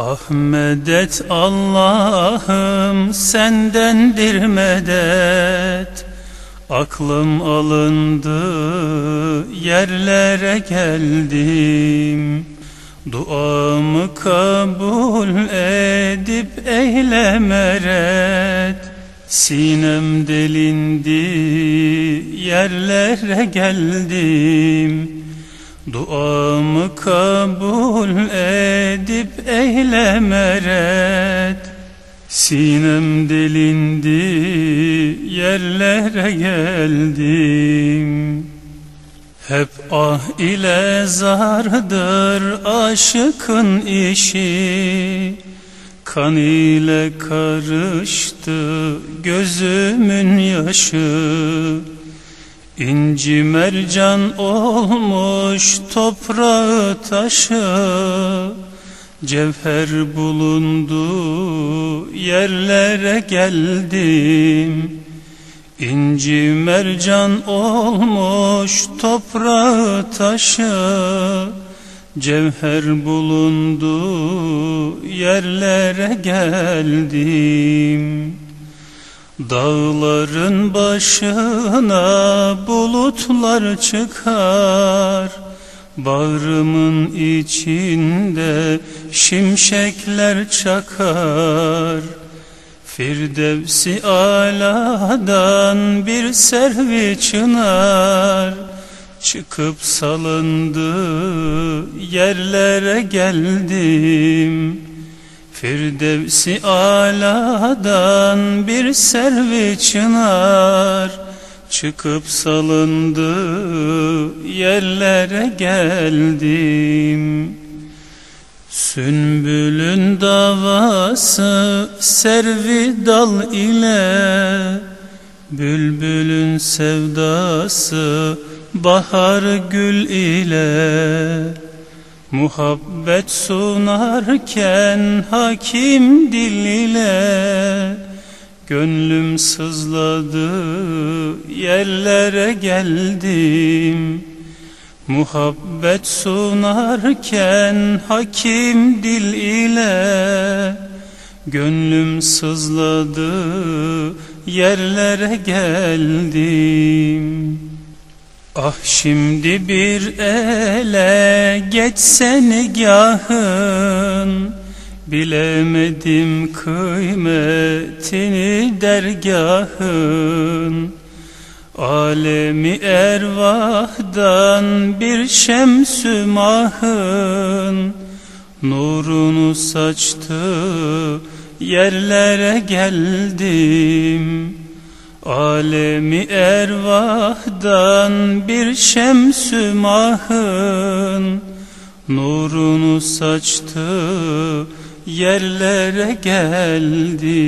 Ahmedet Allah'ım sendendir medet. Aklım alındı yerlere geldim. Duamı kabul edip eyle meret. Sinem delindi yerlere geldim Duamı kabul edip eyle meret. Sinem delindi yerlere geldim. Hep ah ile zardır aşıkın işi. Kan ile karıştı gözümün yaşı İnci mercan olmuş toprağı taşı Cevher bulundu yerlere geldim. İnci mercan olmuş toprağı taşı Cevher bulundu yerlere geldim Dağların başına bulutlar çıkar. Bağrımın içinde şimşekler çakar. Firdevsi aladan bir servi çınar. Çıkıp salındı yerlere geldim Firdevsi aladan bir servi çınar. Çıkıp salındı yerlere geldim. Sünbülün davası servi dal ile. Bülbülün sevdası bahar gül ile Muhabbet sunarken hakim dil ile Gönlüm sızladı yerlere geldim. Muhabbet sunarken hakim dil ile Gönlüm sızladı yerlere geldim Ah şimdi bir ele geçse nigahın Bilemedim kıymetini dergahın. Alemi ervahdan bir şemsü mahın Nurunu saçtı yerlere geldim Alemi ervahdan bir şemsü mahın Nurunu saçtı yerlere geldim